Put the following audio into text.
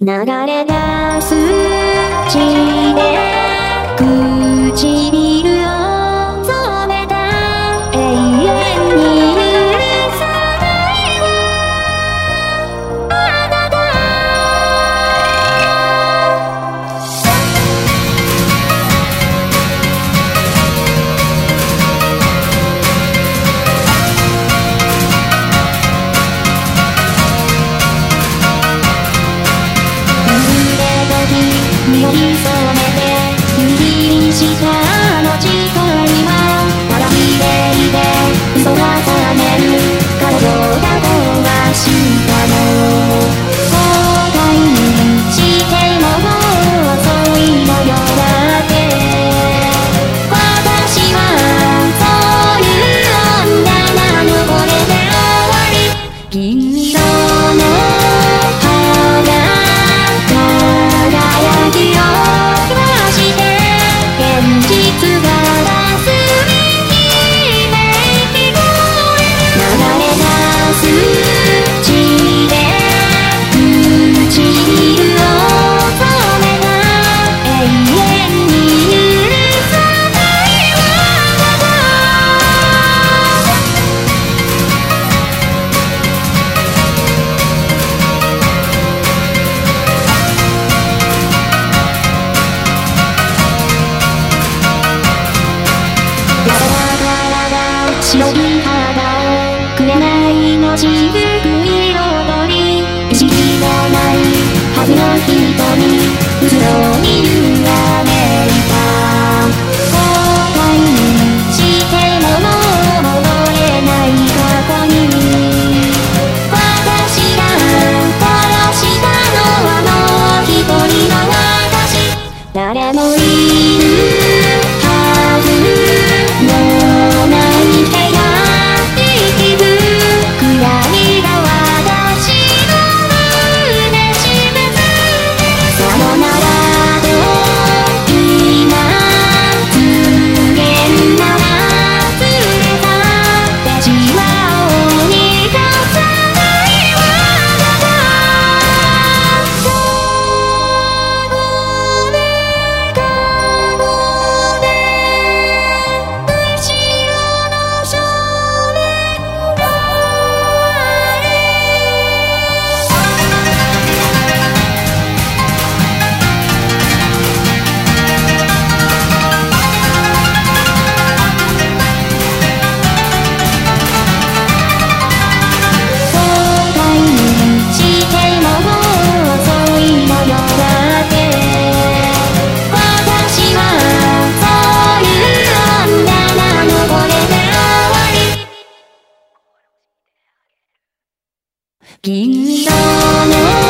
流れ出す地でり染めで握りしか銀色の